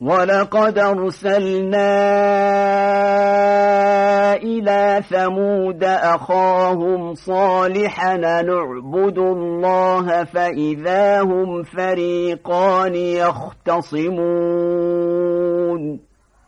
ولقد أرسلنا إلى ثمود أخاهم صالحا نعبد الله فإذا هم فريقان يختصمون